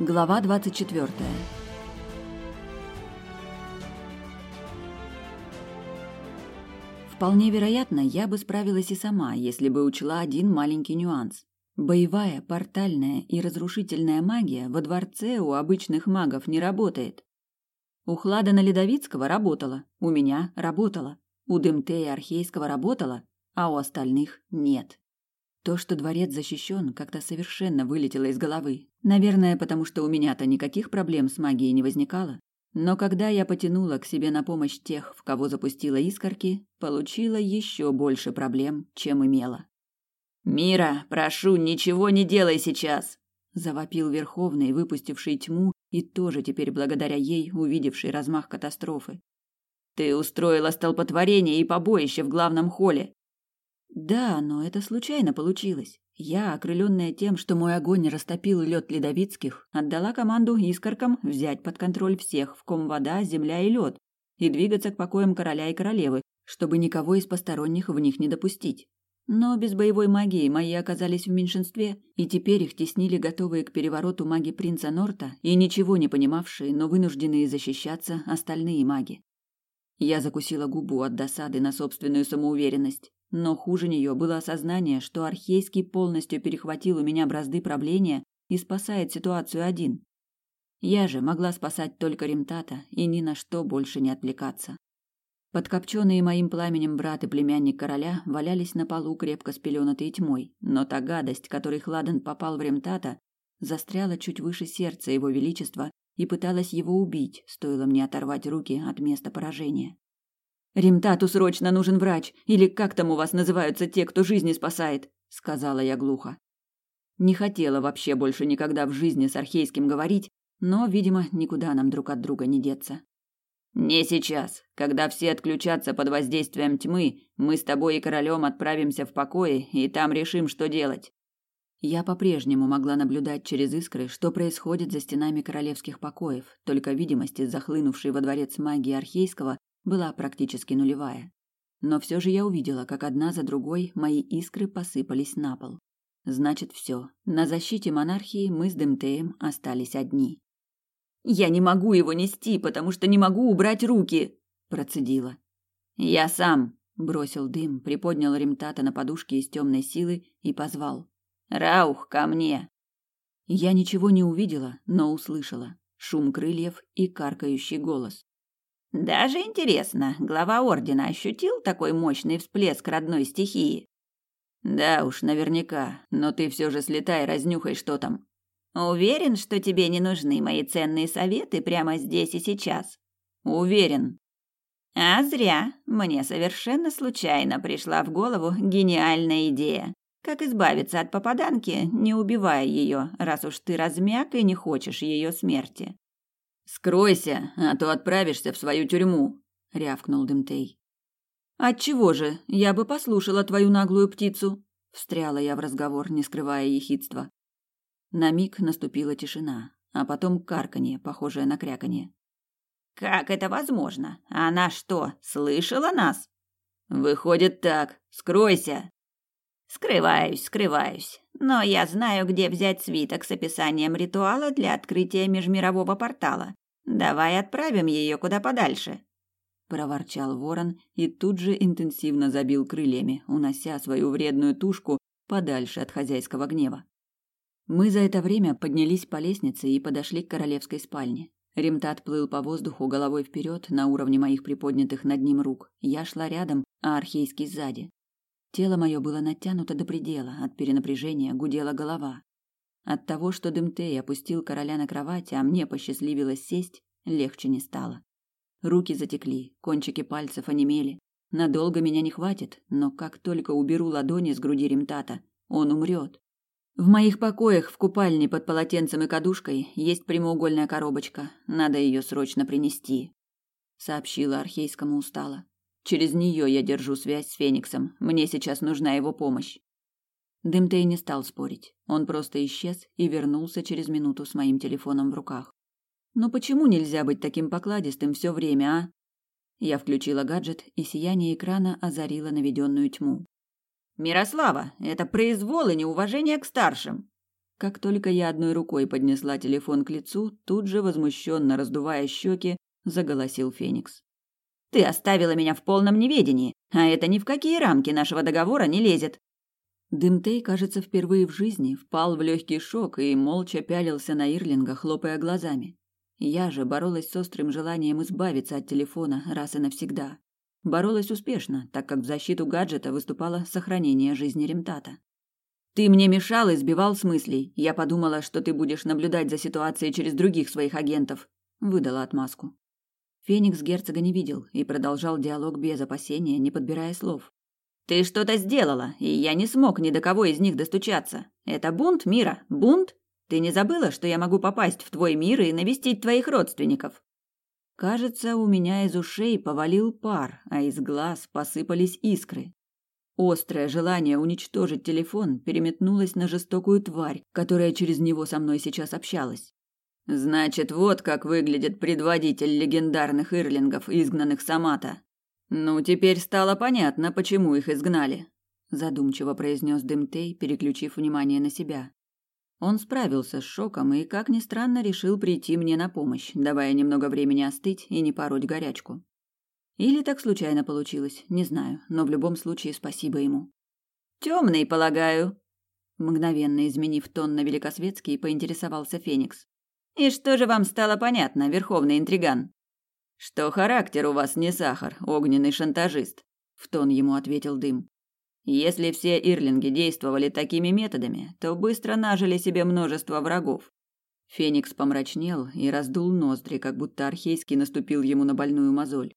Глава 24. Вполне вероятно, я бы справилась и сама, если бы учла один маленький нюанс. Боевая, портальная и разрушительная магия во дворце у обычных магов не работает. У Хладана Ледовицкого работала, у меня работала, у Дымтея Архейского работала, а у остальных нет. То, что дворец защищен, как-то совершенно вылетело из головы. Наверное, потому что у меня-то никаких проблем с магией не возникало. Но когда я потянула к себе на помощь тех, в кого запустила искорки, получила еще больше проблем, чем имела. «Мира, прошу, ничего не делай сейчас!» завопил Верховный, выпустивший тьму и тоже теперь благодаря ей увидевший размах катастрофы. «Ты устроила столпотворение и побоище в главном холле. Да, но это случайно получилось. Я, окрыленная тем, что мой огонь растопил лед ледовицких, отдала команду искоркам взять под контроль всех, в ком вода, земля и лед, и двигаться к покоям короля и королевы, чтобы никого из посторонних в них не допустить. Но без боевой магии мои оказались в меньшинстве, и теперь их теснили готовые к перевороту маги принца Норта и ничего не понимавшие, но вынужденные защищаться остальные маги. Я закусила губу от досады на собственную самоуверенность. Но хуже нее было осознание, что Архейский полностью перехватил у меня бразды правления и спасает ситуацию один. Я же могла спасать только Ремтата и ни на что больше не отвлекаться. Подкопченные моим пламенем брат и племянник короля валялись на полу крепко спеленатые тьмой, но та гадость, которой Хладен попал в Ремтата, застряла чуть выше сердца его величества и пыталась его убить, стоило мне оторвать руки от места поражения. Римтату срочно нужен врач, или как там у вас называются те, кто жизни спасает, сказала я глухо. Не хотела вообще больше никогда в жизни с Архейским говорить, но, видимо, никуда нам друг от друга не деться. Не сейчас. Когда все отключатся под воздействием тьмы, мы с тобой и королем отправимся в покои и там решим, что делать. Я по-прежнему могла наблюдать через искры, что происходит за стенами королевских покоев, только видимость из захлынувшей во дворец магии Архейского была практически нулевая. Но все же я увидела, как одна за другой мои искры посыпались на пол. Значит, все. На защите монархии мы с Демтеем остались одни. «Я не могу его нести, потому что не могу убрать руки!» – процедила. «Я сам!» – бросил дым, приподнял Ремтата на подушке из темной силы и позвал. «Раух, ко мне!» Я ничего не увидела, но услышала. Шум крыльев и каркающий голос. Даже интересно, глава ордена ощутил такой мощный всплеск родной стихии? Да уж, наверняка, но ты все же слетай, разнюхай, что там. Уверен, что тебе не нужны мои ценные советы прямо здесь и сейчас? Уверен. А зря. Мне совершенно случайно пришла в голову гениальная идея. Как избавиться от попаданки, не убивая ее, раз уж ты размяк и не хочешь ее смерти. Скройся, а то отправишься в свою тюрьму, рявкнул Дымтей. Отчего же? Я бы послушала твою наглую птицу, встряла я в разговор, не скрывая ехидства. На миг наступила тишина, а потом карканье, похожее на кряканье. Как это возможно? Она что, слышала нас? Выходит так. Скройся. Скрываюсь, скрываюсь. Но я знаю, где взять свиток с описанием ритуала для открытия межмирового портала. Давай отправим ее куда подальше. Проворчал ворон и тут же интенсивно забил крыльями, унося свою вредную тушку подальше от хозяйского гнева. Мы за это время поднялись по лестнице и подошли к королевской спальне. Римтат плыл по воздуху головой вперед на уровне моих приподнятых над ним рук. Я шла рядом, а Архейский сзади. Тело мое было натянуто до предела, от перенапряжения гудела голова. От того, что Дымтей опустил короля на кровать, а мне посчастливилось сесть, легче не стало. Руки затекли, кончики пальцев онемели. Надолго меня не хватит, но как только уберу ладони с груди Римтата, он умрет. В моих покоях в купальне под полотенцем и кадушкой есть прямоугольная коробочка. Надо ее срочно принести, сообщила Архейскому устало. Через нее я держу связь с Фениксом. Мне сейчас нужна его помощь. Дымтей не стал спорить. Он просто исчез и вернулся через минуту с моим телефоном в руках. Но почему нельзя быть таким покладистым все время, а? Я включила гаджет, и сияние экрана озарило наведенную тьму. Мирослава, это произвол и неуважение к старшим. Как только я одной рукой поднесла телефон к лицу, тут же возмущенно раздувая щеки, заголосил Феникс. Ты оставила меня в полном неведении, а это ни в какие рамки нашего договора не лезет. Дымтей, кажется, впервые в жизни впал в легкий шок и молча пялился на Ирлинга, хлопая глазами. Я же боролась с острым желанием избавиться от телефона раз и навсегда. Боролась успешно, так как в защиту гаджета выступало сохранение жизни Ремтата. Ты мне мешал и сбивал с мыслей. Я подумала, что ты будешь наблюдать за ситуацией через других своих агентов, выдала отмазку. Феникс герцога не видел и продолжал диалог без опасения, не подбирая слов. «Ты что-то сделала, и я не смог ни до кого из них достучаться. Это бунт мира, бунт? Ты не забыла, что я могу попасть в твой мир и навестить твоих родственников?» Кажется, у меня из ушей повалил пар, а из глаз посыпались искры. Острое желание уничтожить телефон переметнулось на жестокую тварь, которая через него со мной сейчас общалась. Значит, вот как выглядит предводитель легендарных ирлингов, изгнанных с Амата. Ну, теперь стало понятно, почему их изгнали, задумчиво произнес Дымтей, переключив внимание на себя. Он справился с шоком и, как ни странно, решил прийти мне на помощь, давая немного времени остыть и не пороть горячку. Или так случайно получилось, не знаю, но в любом случае спасибо ему. Темный, полагаю. Мгновенно изменив тон на великосветский, поинтересовался Феникс. И что же вам стало понятно, верховный интриган? Что характер у вас не сахар, огненный шантажист, в тон ему ответил дым. Если все ирлинги действовали такими методами, то быстро нажили себе множество врагов. Феникс помрачнел и раздул ноздри, как будто Архейский наступил ему на больную мозоль.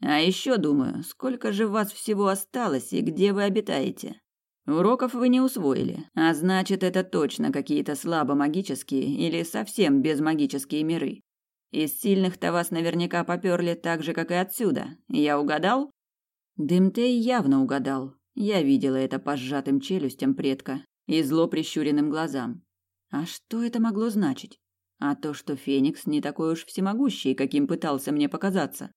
А еще думаю, сколько же вас всего осталось и где вы обитаете? Уроков вы не усвоили, а значит, это точно какие-то слабомагические или совсем безмагические миры. Из сильных-то вас наверняка поперли так же, как и отсюда. Я угадал? Дымтей явно угадал. Я видела это по сжатым челюстям предка и зло прищуренным глазам. А что это могло значить? А то, что Феникс не такой уж всемогущий, каким пытался мне показаться.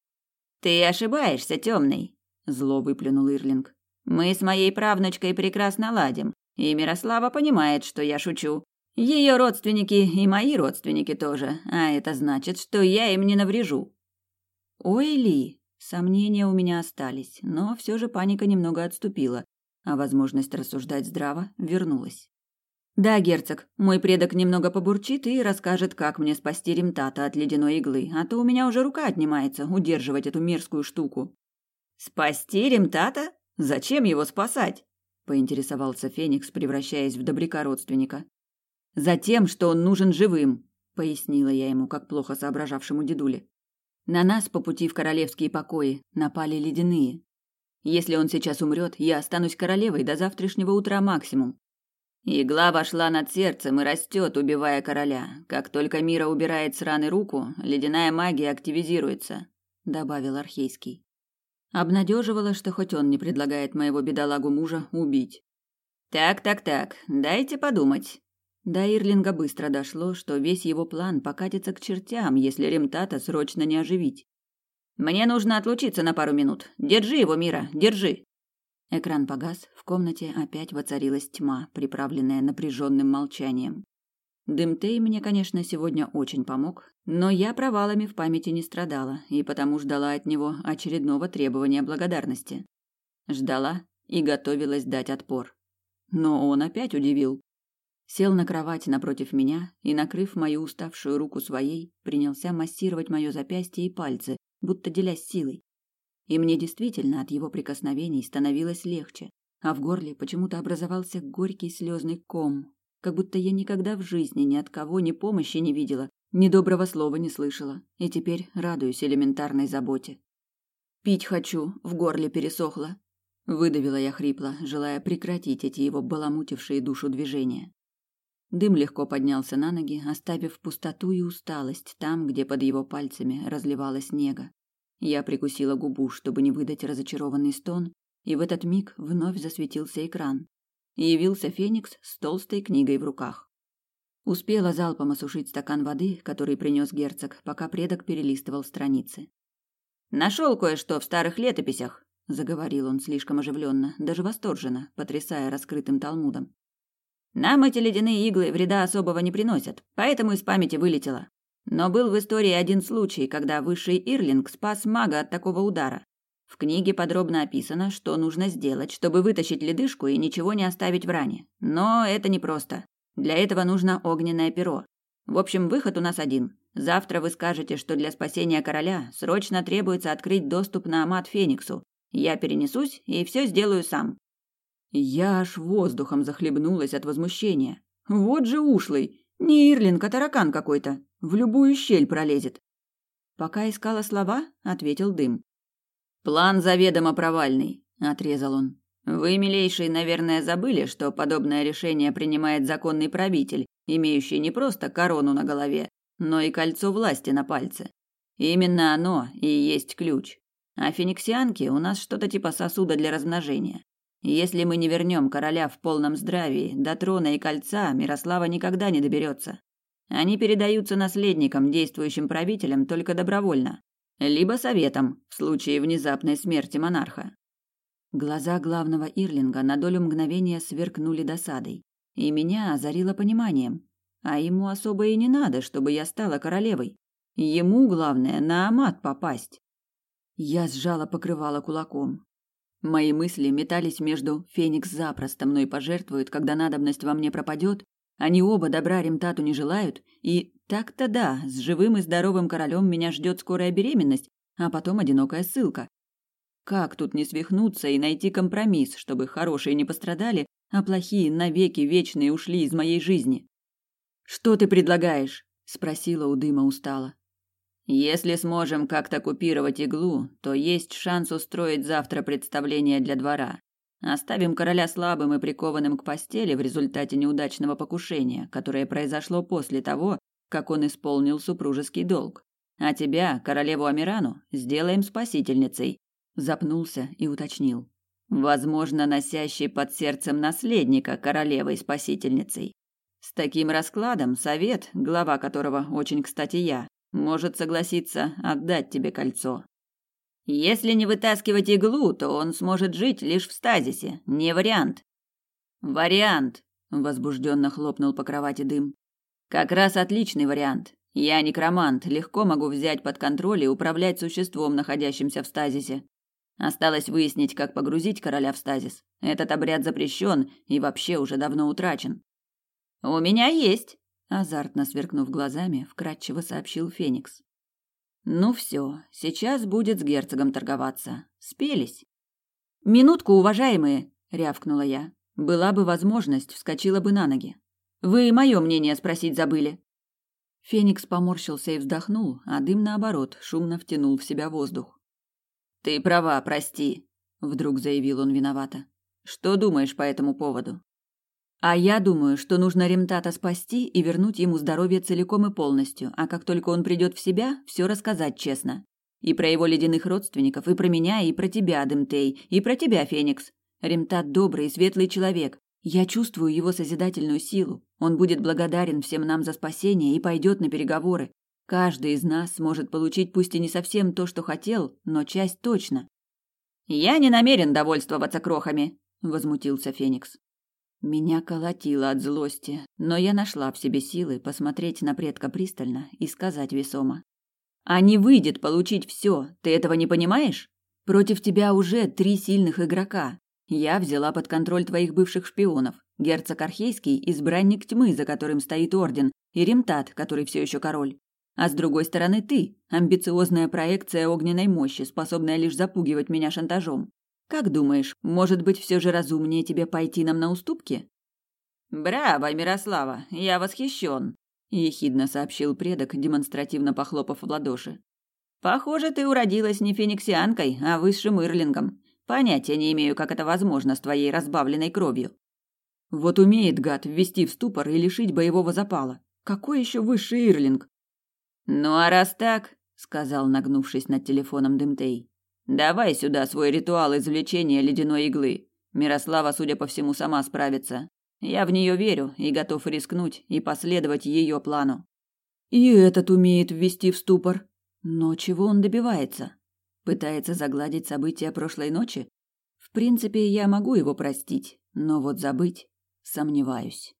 Ты ошибаешься, темный, зло выплюнул Ирлинг. Мы с моей правнучкой прекрасно ладим, и Мирослава понимает, что я шучу. Ее родственники и мои родственники тоже, а это значит, что я им не наврежу. Ой, Ли, сомнения у меня остались, но все же паника немного отступила, а возможность рассуждать здраво вернулась. Да, герцог, мой предок немного побурчит и расскажет, как мне спасти ремтата от ледяной иглы, а то у меня уже рука отнимается удерживать эту мерзкую штуку. Спасти ремтата? Зачем его спасать? поинтересовался Феникс, превращаясь в добряка родственника. Затем, что он нужен живым, пояснила я ему, как плохо соображавшему дедуле. На нас по пути в королевские покои напали ледяные. Если он сейчас умрет, я останусь королевой до завтрашнего утра максимум. Игла вошла над сердцем и растет, убивая короля. Как только Мира убирает с раны руку, ледяная магия активизируется, добавил Архейский. Обнадеживало, что хоть он не предлагает моего бедолагу мужа убить. Так, так, так, дайте подумать. До Ирлинга быстро дошло, что весь его план покатится к чертям, если Ремтата срочно не оживить. Мне нужно отлучиться на пару минут. Держи его, Мира, держи. Экран погас, в комнате опять воцарилась тьма, приправленная напряженным молчанием. Дымтей мне, конечно, сегодня очень помог, но я провалами в памяти не страдала и потому ждала от него очередного требования благодарности. Ждала и готовилась дать отпор. Но он опять удивил. Сел на кровать напротив меня и, накрыв мою уставшую руку своей, принялся массировать мое запястье и пальцы, будто делясь силой. И мне действительно от его прикосновений становилось легче, а в горле почему-то образовался горький слезный ком, как будто я никогда в жизни ни от кого ни помощи не видела, ни доброго слова не слышала, и теперь радуюсь элементарной заботе. Пить хочу, в горле пересохло, выдавила я хрипло, желая прекратить эти его баламутившие душу движения. Дым легко поднялся на ноги, оставив пустоту и усталость там, где под его пальцами разливалась нега. Я прикусила губу, чтобы не выдать разочарованный стон, и в этот миг вновь засветился экран, явился Феникс с толстой книгой в руках. Успела залпом осушить стакан воды, который принес герцог, пока предок перелистывал страницы. Нашел кое-что в старых летописях, заговорил он слишком оживленно, даже восторженно, потрясая раскрытым талмудом. Нам эти ледяные иглы вреда особого не приносят, поэтому из памяти вылетело. Но был в истории один случай, когда высший Ирлинг спас мага от такого удара. В книге подробно описано, что нужно сделать, чтобы вытащить ледышку и ничего не оставить в ране. Но это непросто. Для этого нужно огненное перо. В общем, выход у нас один. Завтра вы скажете, что для спасения короля срочно требуется открыть доступ на Амат Фениксу. Я перенесусь и все сделаю сам. Я аж воздухом захлебнулась от возмущения. Вот же ушлый. Не Ирлинг, а таракан какой-то. В любую щель пролезет. Пока искала слова, ответил дым. План заведомо провальный, отрезал он. Вы, милейший, наверное, забыли, что подобное решение принимает законный правитель, имеющий не просто корону на голове, но и кольцо власти на пальце. Именно оно и есть ключ. А фениксианки у нас что-то типа сосуда для размножения. Если мы не вернем короля в полном здравии, до трона и кольца Мирослава никогда не доберется. Они передаются наследникам, действующим правителям, только добровольно. Либо советом, в случае внезапной смерти монарха. Глаза главного Ирлинга на долю мгновения сверкнули досадой, и меня озарило пониманием. А ему особо и не надо, чтобы я стала королевой. Ему главное на Амат попасть. Я сжала покрывало кулаком. Мои мысли метались между «Феникс запросто мной пожертвует, когда надобность во мне пропадет», они оба добра Ремтату не желают, и так-то да, с живым и здоровым королем меня ждет скорая беременность, а потом одинокая ссылка. Как тут не свихнуться и найти компромисс, чтобы хорошие не пострадали, а плохие навеки вечные ушли из моей жизни? «Что ты предлагаешь?» – спросила у дыма устало. Если сможем как-то купировать иглу, то есть шанс устроить завтра представление для двора. Оставим короля слабым и прикованным к постели в результате неудачного покушения, которое произошло после того, как он исполнил супружеский долг. А тебя, королеву Амирану, сделаем спасительницей. Запнулся и уточнил. Возможно, носящей под сердцем наследника королевой-спасительницей. С таким раскладом совет, глава которого очень, кстати, я, может согласиться отдать тебе кольцо. Если не вытаскивать иглу, то он сможет жить лишь в стазисе. Не вариант. Вариант, возбужденно хлопнул по кровати дым. Как раз отличный вариант. Я некромант, легко могу взять под контроль и управлять существом, находящимся в стазисе. Осталось выяснить, как погрузить короля в стазис. Этот обряд запрещен и вообще уже давно утрачен. У меня есть, азартно сверкнув глазами, вкратчиво сообщил Феникс. Ну все, сейчас будет с герцогом торговаться. Спелись. Минутку, уважаемые, рявкнула я. Была бы возможность, вскочила бы на ноги. Вы мое мнение спросить забыли. Феникс поморщился и вздохнул, а дым наоборот шумно втянул в себя воздух. Ты права, прости, вдруг заявил он виновато. Что думаешь по этому поводу? А я думаю, что нужно Ремтата спасти и вернуть ему здоровье целиком и полностью, а как только он придет в себя, все рассказать честно. И про его ледяных родственников, и про меня, и про тебя, Дымтей, и про тебя, Феникс. Ремтат добрый и светлый человек. Я чувствую его созидательную силу. Он будет благодарен всем нам за спасение и пойдет на переговоры. Каждый из нас сможет получить пусть и не совсем то, что хотел, но часть точно. Я не намерен довольствоваться крохами, возмутился Феникс. Меня колотило от злости, но я нашла в себе силы посмотреть на предка пристально и сказать весомо. «А не выйдет получить все, ты этого не понимаешь? Против тебя уже три сильных игрока. Я взяла под контроль твоих бывших шпионов. Герцог Архейский – избранник тьмы, за которым стоит орден, и Ремтат, который все еще король. А с другой стороны ты – амбициозная проекция огненной мощи, способная лишь запугивать меня шантажом. Как думаешь, может быть, все же разумнее тебе пойти нам на уступки? Браво, Мирослава, я восхищен, ехидно сообщил предок, демонстративно похлопав в ладоши. Похоже, ты уродилась не фениксианкой, а высшим ирлингом. Понятия не имею, как это возможно с твоей разбавленной кровью. Вот умеет гад ввести в ступор и лишить боевого запала. Какой еще высший ирлинг? Ну а раз так, сказал, нагнувшись над телефоном Дымтей, Давай сюда свой ритуал извлечения ледяной иглы. Мирослава, судя по всему, сама справится. Я в нее верю и готов рискнуть и последовать ее плану. И этот умеет ввести в ступор. Но чего он добивается? Пытается загладить события прошлой ночи? В принципе, я могу его простить, но вот забыть сомневаюсь.